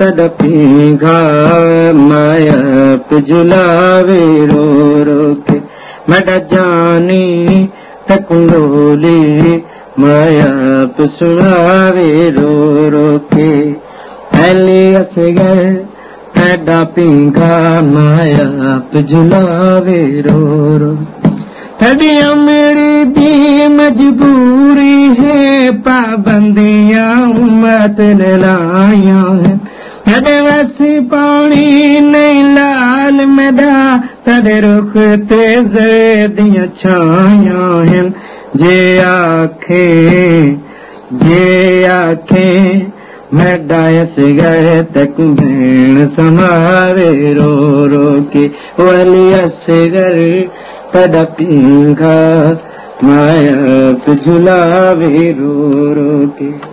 तॾपीघा माया पुजलावे रो रो के। मड जानी तकुंडोली माया पुसुणावे रो रो के। पहले असगर तॾपीघा माया पुजलावे रो तॾियां मेरी दी मजबूरी है पाबंदियां उम्मत ने लाया है तॾे वसी पानी नहीं लाल मेडा तॾे रुख ते आखे आखे मैडायस गए तक भेण के। वली असगर तड़पींगा माया झुलावे रो रो के